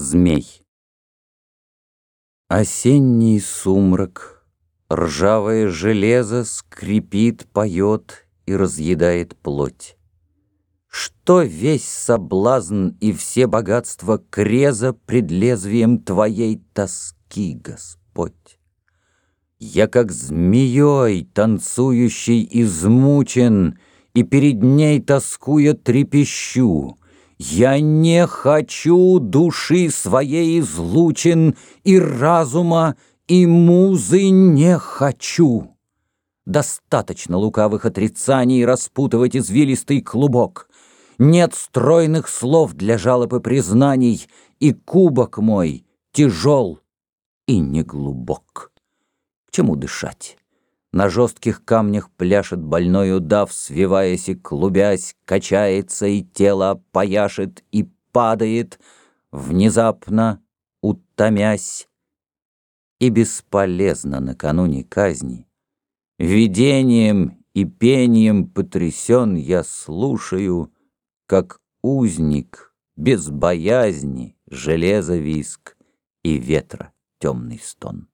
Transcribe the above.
Змей. Осенний сумрак, ржавое железо Скрипит, поет и разъедает плоть. Что весь соблазн и все богатства креза Пред лезвием твоей тоски, Господь? Я как змеей, танцующий, измучен, И перед ней, тоскуя, трепещу — я не хочу души своей излучен И разума, и музы не хочу. Достаточно лукавых отрицаний Распутывать извилистый клубок. Нет стройных слов для жалоб и признаний, И кубок мой тяжел и неглубок. К чему дышать? На жестких камнях пляшет больной удав, Свиваясь и клубясь, качается, и тело пояшет и падает, Внезапно утомясь. И бесполезно накануне казни. Видением и пением потрясен я слушаю, Как узник без боязни железа виск И ветра темный стон.